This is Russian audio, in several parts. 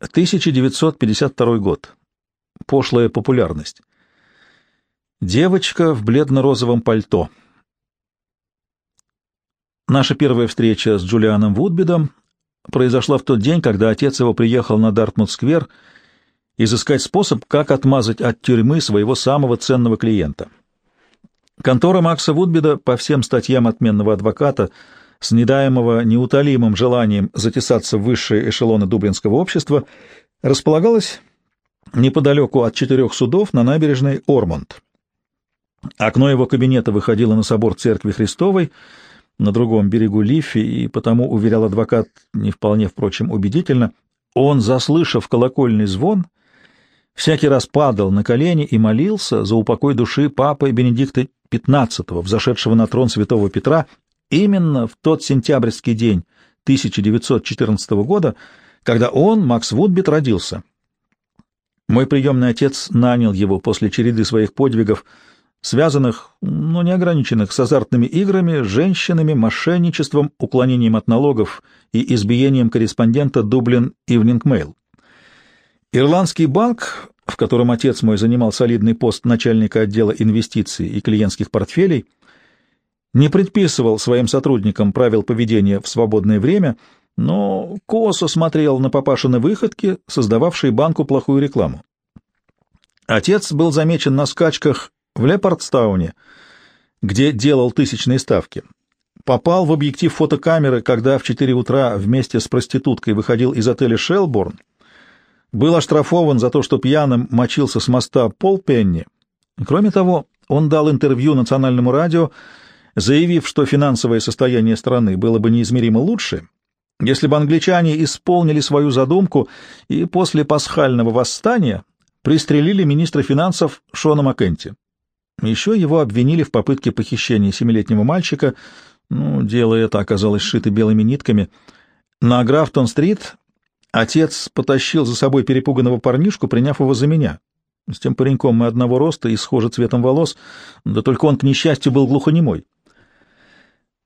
1952 год. Пошлая популярность. Девочка в бледно-розовом пальто. Наша первая встреча с Джулианом Вудбидом произошла в тот день, когда отец его приехал на Дартмут-сквер изыскать способ, как отмазать от тюрьмы своего самого ценного клиента. Контора Макса Вудбида по всем статьям отменного адвоката с недаемого неутолимым желанием затесаться в высшие эшелоны дублинского общества располагалась неподалеку от четырех судов на набережной Ормонд. Окно его кабинета выходило на собор Церкви Христовой на другом берегу Лифи, и потому, уверял адвокат, не вполне, впрочем, убедительно, он, заслышав колокольный звон, всякий раз падал на колени и молился за упокой души папы Бенедикта XV, взошедшего на трон святого Петра, именно в тот сентябрьский день 1914 года, когда он, Макс Вудбит, родился. Мой приемный отец нанял его после череды своих подвигов, связанных, но не ограниченных, с азартными играми, женщинами, мошенничеством, уклонением от налогов и избиением корреспондента Дублин Ивнинг Mail. Ирландский банк, в котором отец мой занимал солидный пост начальника отдела инвестиций и клиентских портфелей, не предписывал своим сотрудникам правил поведения в свободное время, но косо смотрел на папашины выходки, создававшие банку плохую рекламу. Отец был замечен на скачках в Лепардстауне, где делал тысячные ставки. Попал в объектив фотокамеры, когда в 4 утра вместе с проституткой выходил из отеля «Шелборн», был оштрафован за то, что пьяным мочился с моста Полпенни. Кроме того, он дал интервью национальному радио, заявив, что финансовое состояние страны было бы неизмеримо лучше, если бы англичане исполнили свою задумку и после пасхального восстания пристрелили министра финансов Шона Маккенти. Еще его обвинили в попытке похищения семилетнего мальчика, ну, дело это оказалось сшито белыми нитками. На Графтон-стрит Отец потащил за собой перепуганного парнишку, приняв его за меня. С тем пареньком мы одного роста и схожи цветом волос, да только он, к несчастью, был глухонемой.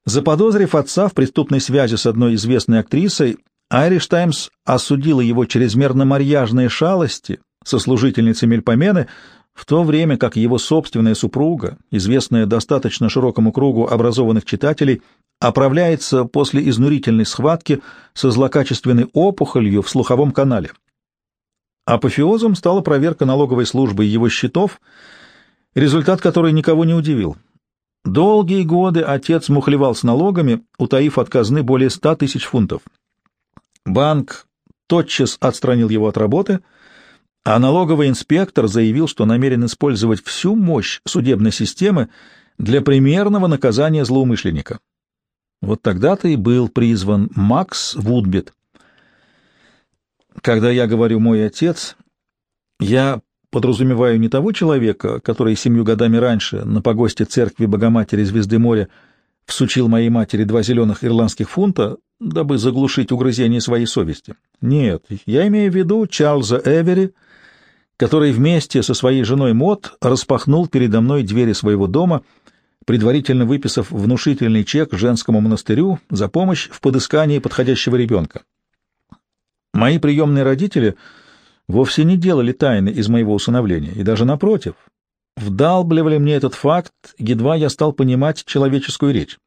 Заподозрив отца в преступной связи с одной известной актрисой, Айриш Таймс осудила его чрезмерно марьяжные шалости со служительницей Мельпомены, в то время как его собственная супруга, известная достаточно широкому кругу образованных читателей, оправляется после изнурительной схватки со злокачественной опухолью в слуховом канале. Апофеозом стала проверка налоговой службы его счетов, результат которой никого не удивил. Долгие годы отец мухлевал с налогами, утаив от казны более ста тысяч фунтов. Банк тотчас отстранил его от работы, а налоговый инспектор заявил, что намерен использовать всю мощь судебной системы для примерного наказания злоумышленника. Вот тогда-то и был призван Макс Вудбит. Когда я говорю «мой отец», я подразумеваю не того человека, который семью годами раньше на погосте церкви Богоматери Звезды моря всучил моей матери два зеленых ирландских фунта, дабы заглушить угрызение своей совести. Нет, я имею в виду Чарльза Эвери, который вместе со своей женой Мот распахнул передо мной двери своего дома — предварительно выписав внушительный чек женскому монастырю за помощь в подыскании подходящего ребенка. Мои приемные родители вовсе не делали тайны из моего усыновления, и даже напротив, вдалбливали мне этот факт, едва я стал понимать человеческую речь.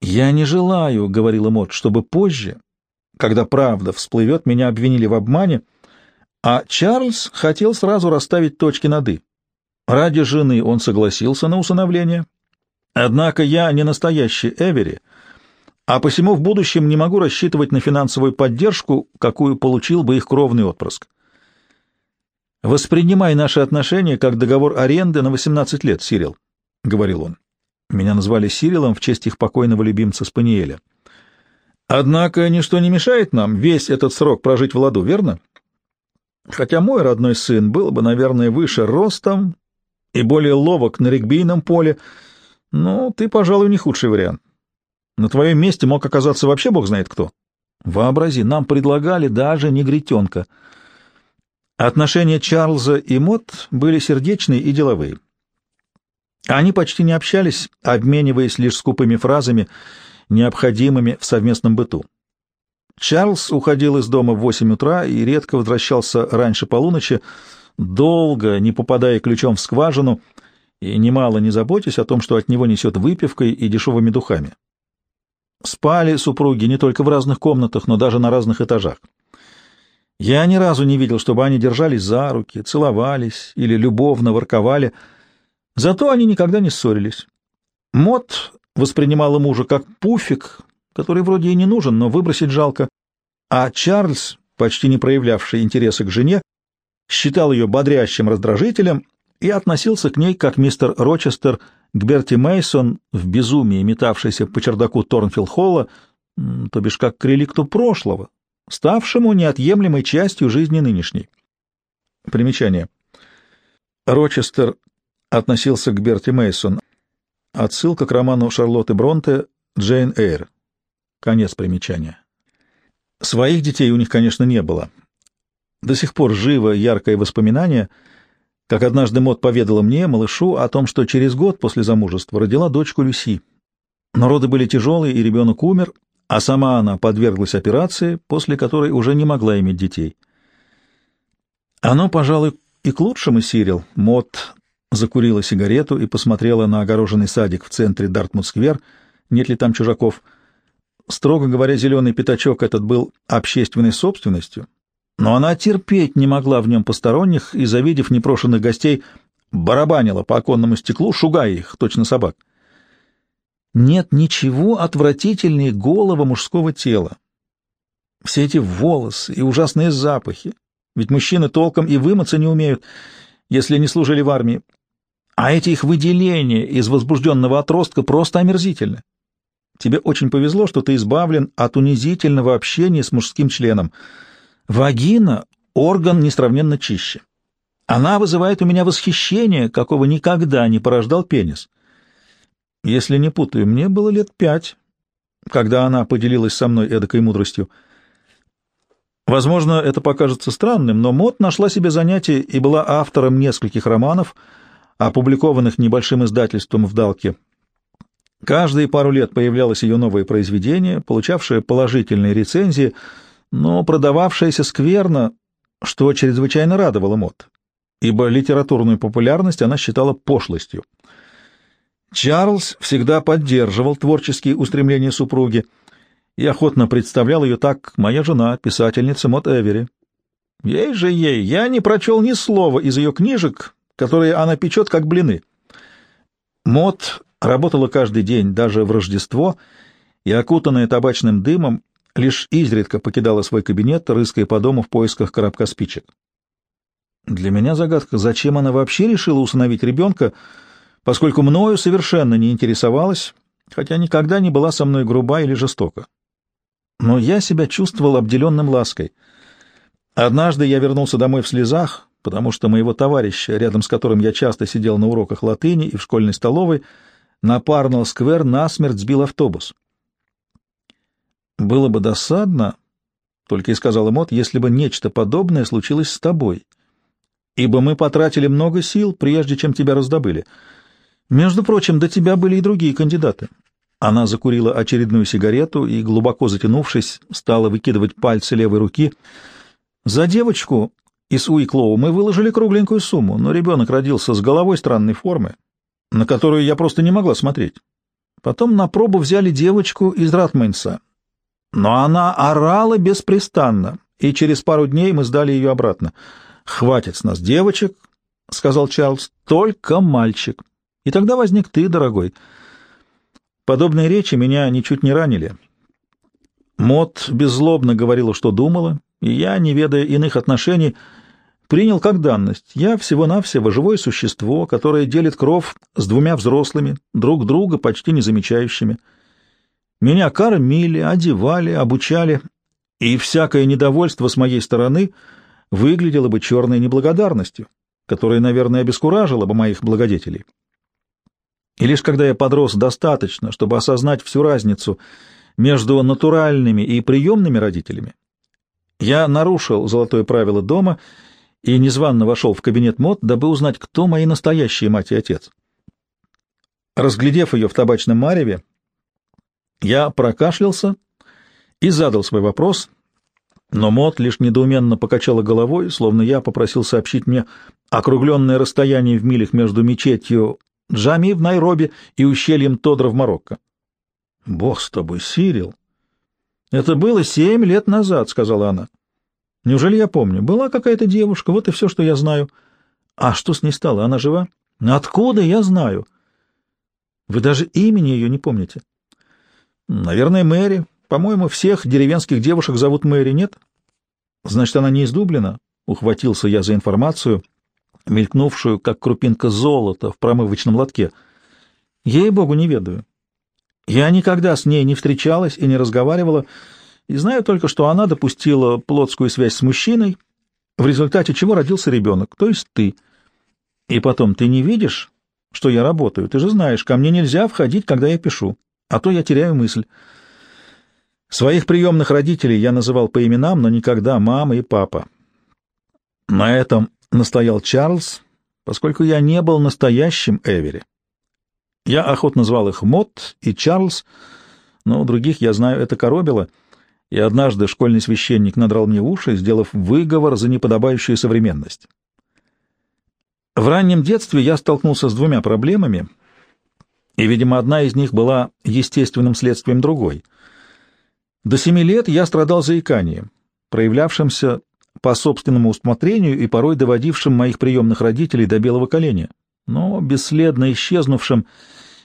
«Я не желаю, — говорила Мот, — чтобы позже, когда правда всплывет, меня обвинили в обмане, а Чарльз хотел сразу расставить точки над «и». Ради жены он согласился на усыновление. Однако я не настоящий Эвери, а посему в будущем не могу рассчитывать на финансовую поддержку, какую получил бы их кровный отпрыск. «Воспринимай наши отношения как договор аренды на 18 лет, Сирил», — говорил он. Меня назвали Сирилом в честь их покойного любимца Спаниеля. «Однако ничто не мешает нам весь этот срок прожить в ладу, верно? Хотя мой родной сын был бы, наверное, выше ростом и более ловок на регбийном поле, но ты, пожалуй, не худший вариант. На твоем месте мог оказаться вообще бог знает кто. Вообрази, нам предлагали даже негритенка. Отношения Чарльза и Мот были сердечные и деловые. Они почти не общались, обмениваясь лишь скупыми фразами, необходимыми в совместном быту. Чарльз уходил из дома в восемь утра и редко возвращался раньше полуночи, долго не попадая ключом в скважину и немало не заботясь о том, что от него несет выпивкой и дешевыми духами. Спали супруги не только в разных комнатах, но даже на разных этажах. Я ни разу не видел, чтобы они держались за руки, целовались или любовно ворковали. Зато они никогда не ссорились. Мот воспринимала мужа как пуфик, который вроде и не нужен, но выбросить жалко. А Чарльз, почти не проявлявший интереса к жене, считал ее бодрящим раздражителем и относился к ней, как мистер Рочестер к Берти Мейсон в безумии, метавшийся по чердаку Торнфилл-Холла, то бишь как к реликту прошлого, ставшему неотъемлемой частью жизни нынешней. Примечание. Рочестер относился к Берти Мейсон. Отсылка к роману Шарлотты Бронте «Джейн Эйр». Конец примечания. Своих детей у них, конечно, не было. До сих пор живо яркое воспоминание — как однажды Мот поведала мне, малышу, о том, что через год после замужества родила дочку Люси. Но роды были тяжелые, и ребенок умер, а сама она подверглась операции, после которой уже не могла иметь детей. Оно, пожалуй, и к лучшему, Сирил. Мот закурила сигарету и посмотрела на огороженный садик в центре Дартмут-сквер, нет ли там чужаков. Строго говоря, зеленый пятачок этот был общественной собственностью, но она терпеть не могла в нем посторонних и, завидев непрошенных гостей, барабанила по оконному стеклу, шугая их, точно собак. Нет ничего отвратительнее голого мужского тела. Все эти волосы и ужасные запахи. Ведь мужчины толком и вымыться не умеют, если не служили в армии. А эти их выделения из возбужденного отростка просто омерзительны. Тебе очень повезло, что ты избавлен от унизительного общения с мужским членом — Вагина — орган несравненно чище. Она вызывает у меня восхищение, какого никогда не порождал пенис. Если не путаю, мне было лет пять, когда она поделилась со мной эдакой мудростью. Возможно, это покажется странным, но Мот нашла себе занятие и была автором нескольких романов, опубликованных небольшим издательством в Далке. Каждые пару лет появлялось ее новое произведение, получавшее положительные рецензии — но продававшаяся скверно, что чрезвычайно радовало Мот, ибо литературную популярность она считала пошлостью. Чарльз всегда поддерживал творческие устремления супруги и охотно представлял ее так «моя жена, писательница Мот Эвери». Ей же ей, я не прочел ни слова из ее книжек, которые она печет как блины. Мот работала каждый день, даже в Рождество, и, окутанная табачным дымом, лишь изредка покидала свой кабинет, рыская по дому в поисках коробка спичек. Для меня загадка, зачем она вообще решила усыновить ребенка, поскольку мною совершенно не интересовалась, хотя никогда не была со мной груба или жестока. Но я себя чувствовал обделенным лаской. Однажды я вернулся домой в слезах, потому что моего товарища, рядом с которым я часто сидел на уроках латыни и в школьной столовой, на Парнелл-сквер насмерть сбил автобус. Было бы досадно, только и сказал Эмот, если бы нечто подобное случилось с тобой, ибо мы потратили много сил, прежде чем тебя раздобыли. Между прочим, до тебя были и другие кандидаты. Она закурила очередную сигарету и, глубоко затянувшись, стала выкидывать пальцы левой руки. За девочку из Уиклоу мы выложили кругленькую сумму, но ребенок родился с головой странной формы, на которую я просто не могла смотреть. Потом на пробу взяли девочку из Ратмейнса, но она орала беспрестанно, и через пару дней мы сдали ее обратно. «Хватит с нас девочек», — сказал Чарльз, — «только мальчик». И тогда возник ты, дорогой. Подобные речи меня ничуть не ранили. Мот беззлобно говорила, что думала, и я, не ведая иных отношений, принял как данность. Я всего-навсего живое существо, которое делит кров с двумя взрослыми, друг друга почти не замечающими. Меня кормили, одевали, обучали, и всякое недовольство с моей стороны выглядело бы черной неблагодарностью, которая, наверное, обескуражила бы моих благодетелей. И лишь когда я подрос достаточно, чтобы осознать всю разницу между натуральными и приемными родителями, я нарушил золотое правило дома и незванно вошел в кабинет мод, дабы узнать, кто мои настоящие мать и отец. Разглядев ее в табачном мареве, я прокашлялся и задал свой вопрос, Но Мот лишь недоуменно покачала головой, словно я попросил сообщить мне округленное расстояние в милях между мечетью Джами в Найроби и ущельем Тодра в Марокко. — Бог с тобой, Сирил! — Это было семь лет назад, — сказала она. — Неужели я помню? Была какая-то девушка, вот и все, что я знаю. — А что с ней стало? Она жива? — Откуда я знаю? — Вы даже имени ее не помните? — Наверное, Мэри. По-моему, всех деревенских девушек зовут Мэри, нет? — Значит, она не из Дублина? — ухватился я за информацию — мелькнувшую, как крупинка золота в промывочном лотке. Ей-богу, не ведаю. Я никогда с ней не встречалась и не разговаривала, и знаю только, что она допустила плотскую связь с мужчиной, в результате чего родился ребенок, то есть ты. И потом, ты не видишь, что я работаю? Ты же знаешь, ко мне нельзя входить, когда я пишу, а то я теряю мысль. Своих приемных родителей я называл по именам, но никогда мама и папа. На этом — настоял Чарльз, поскольку я не был настоящим Эвери. Я охотно звал их Мот и Чарльз, но других, я знаю, это коробило, и однажды школьный священник надрал мне уши, сделав выговор за неподобающую современность. В раннем детстве я столкнулся с двумя проблемами, и, видимо, одна из них была естественным следствием другой. До семи лет я страдал заиканием, проявлявшимся по собственному усмотрению и порой доводившим моих приемных родителей до белого коленя, но бесследно исчезнувшим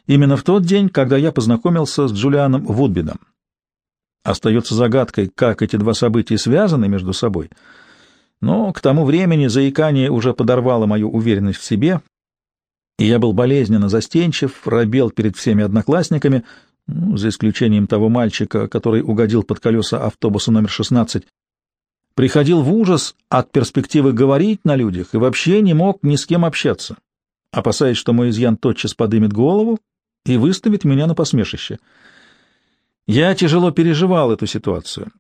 именно в тот день, когда я познакомился с Джулианом Вудбидом. Остается загадкой, как эти два события связаны между собой, но к тому времени заикание уже подорвало мою уверенность в себе, и я был болезненно застенчив, робел перед всеми одноклассниками, ну, за исключением того мальчика, который угодил под колеса автобуса номер 16, приходил в ужас от перспективы говорить на людях и вообще не мог ни с кем общаться, опасаясь, что мой изъян тотчас подымет голову и выставит меня на посмешище. Я тяжело переживал эту ситуацию,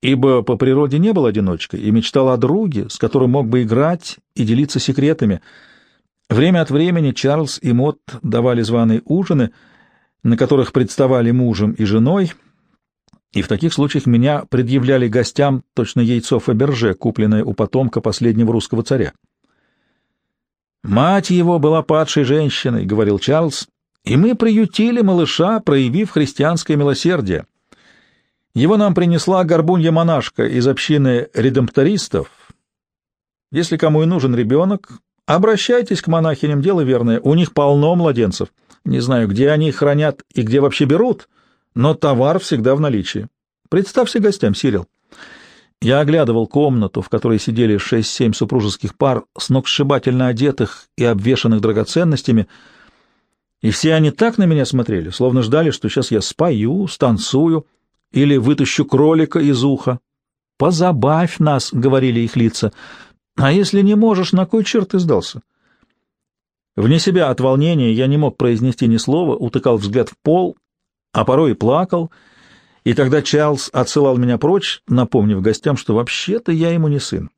ибо по природе не был одиночкой и мечтал о друге, с которым мог бы играть и делиться секретами. Время от времени Чарльз и Мот давали званые ужины, на которых представали мужем и женой — и в таких случаях меня предъявляли гостям точно яйцо Фаберже, купленное у потомка последнего русского царя. «Мать его была падшей женщиной», — говорил Чарльз, — «и мы приютили малыша, проявив христианское милосердие. Его нам принесла горбунья-монашка из общины редемптористов. Если кому и нужен ребенок, обращайтесь к монахиням, дело верное, у них полно младенцев. Не знаю, где они их хранят и где вообще берут» но товар всегда в наличии. Представься гостям, Сирил. Я оглядывал комнату, в которой сидели шесть-семь супружеских пар, сногсшибательно одетых и обвешанных драгоценностями, и все они так на меня смотрели, словно ждали, что сейчас я спою, станцую или вытащу кролика из уха. «Позабавь нас», — говорили их лица, — «а если не можешь, на кой черт ты сдался?» Вне себя от волнения я не мог произнести ни слова, утыкал взгляд в пол а порой и плакал, и тогда Чарльз отсылал меня прочь, напомнив гостям, что вообще-то я ему не сын.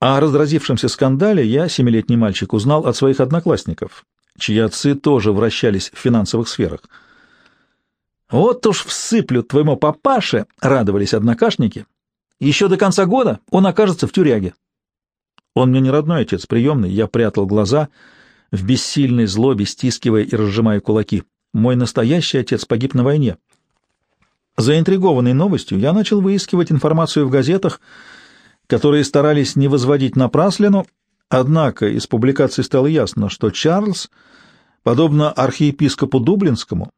О разразившемся скандале я, семилетний мальчик, узнал от своих одноклассников, чьи отцы тоже вращались в финансовых сферах. «Вот уж всыплю твоему папаше!» — радовались однокашники. «Еще до конца года он окажется в тюряге». Он мне не родной отец, приемный, я прятал глаза — в бессильной злобе стискивая и разжимая кулаки. Мой настоящий отец погиб на войне. Заинтригованный новостью, я начал выискивать информацию в газетах, которые старались не возводить напраслину, однако из публикаций стало ясно, что Чарльз, подобно архиепископу Дублинскому,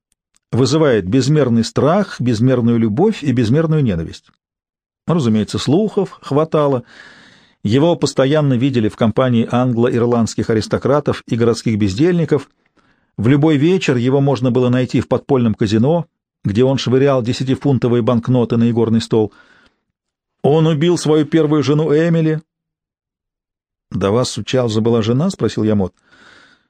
вызывает безмерный страх, безмерную любовь и безмерную ненависть. Разумеется, слухов хватало, его постоянно видели в компании англо-ирландских аристократов и городских бездельников. В любой вечер его можно было найти в подпольном казино, где он швырял десятифунтовые банкноты на игорный стол. Он убил свою первую жену Эмили. — Да вас у Чарльза была жена? — спросил я Мот.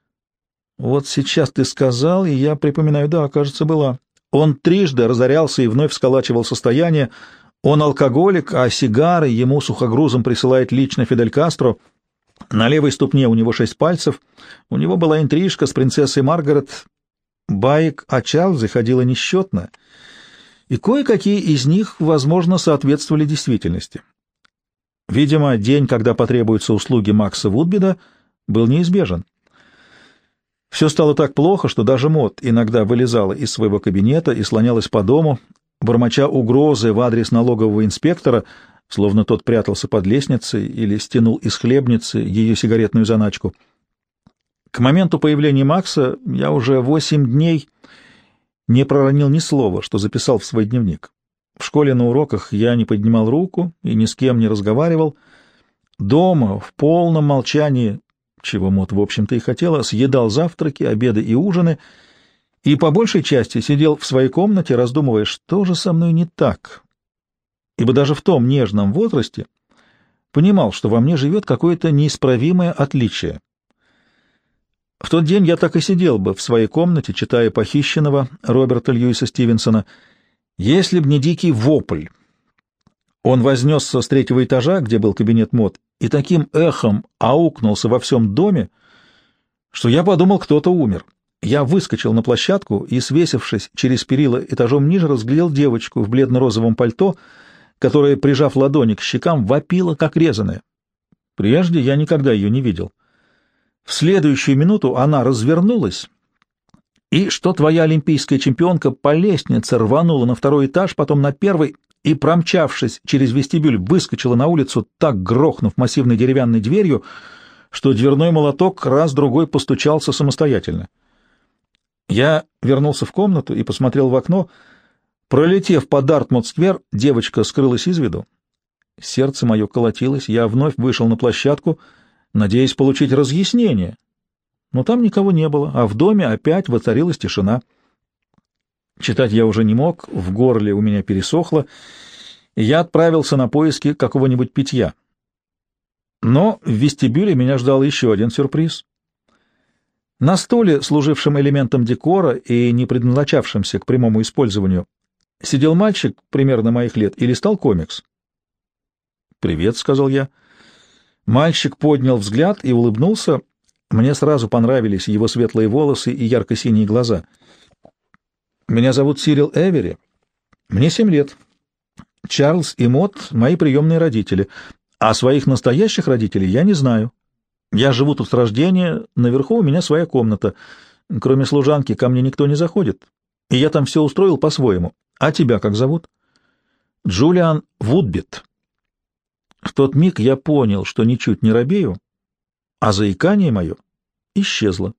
— Вот сейчас ты сказал, и я припоминаю, да, кажется, была. Он трижды разорялся и вновь сколачивал состояние, он алкоголик, а сигары ему сухогрузом присылает лично Фидель Кастро. На левой ступне у него шесть пальцев. У него была интрижка с принцессой Маргарет. Байк о Чарльзе ходила несчетно. и кое-какие из них, возможно, соответствовали действительности. Видимо, день, когда потребуются услуги Макса Вудбида, был неизбежен. Все стало так плохо, что даже Мот иногда вылезала из своего кабинета и слонялась по дому, бормоча угрозы в адрес налогового инспектора, словно тот прятался под лестницей или стянул из хлебницы ее сигаретную заначку. К моменту появления Макса я уже восемь дней не проронил ни слова, что записал в свой дневник. В школе на уроках я не поднимал руку и ни с кем не разговаривал. Дома, в полном молчании, чего Мот, в общем-то, и хотела, съедал завтраки, обеды и ужины, и по большей части сидел в своей комнате, раздумывая, что же со мной не так. Ибо даже в том нежном возрасте понимал, что во мне живет какое-то неисправимое отличие. В тот день я так и сидел бы в своей комнате, читая похищенного Роберта Льюиса Стивенсона, если б не дикий вопль. Он вознесся с третьего этажа, где был кабинет мод, и таким эхом аукнулся во всем доме, что я подумал, кто-то умер. Я выскочил на площадку и, свесившись через перила этажом ниже, разглядел девочку в бледно-розовом пальто, которая, прижав ладони к щекам, вопила, как резаная. Прежде я никогда ее не видел. В следующую минуту она развернулась, и что твоя олимпийская чемпионка по лестнице рванула на второй этаж, потом на первый, и, промчавшись через вестибюль, выскочила на улицу, так грохнув массивной деревянной дверью, что дверной молоток раз-другой постучался самостоятельно. Я вернулся в комнату и посмотрел в окно. Пролетев по Дартмут-сквер, девочка скрылась из виду. Сердце мое колотилось, я вновь вышел на площадку — надеясь получить разъяснение. Но там никого не было, а в доме опять воцарилась тишина. Читать я уже не мог, в горле у меня пересохло, и я отправился на поиски какого-нибудь питья. Но в вестибюле меня ждал еще один сюрприз. На столе, служившем элементом декора и не предназначавшемся к прямому использованию, сидел мальчик примерно моих лет и листал комикс. «Привет», — сказал я. Мальчик поднял взгляд и улыбнулся. Мне сразу понравились его светлые волосы и ярко-синие глаза. «Меня зовут Сирил Эвери. Мне семь лет. Чарльз и Мот — мои приемные родители, а своих настоящих родителей я не знаю. Я живу тут с рождения, наверху у меня своя комната. Кроме служанки ко мне никто не заходит, и я там все устроил по-своему. А тебя как зовут?» «Джулиан Вудбит», в тот миг я понял, что ничуть не робею, а заикание мое исчезло.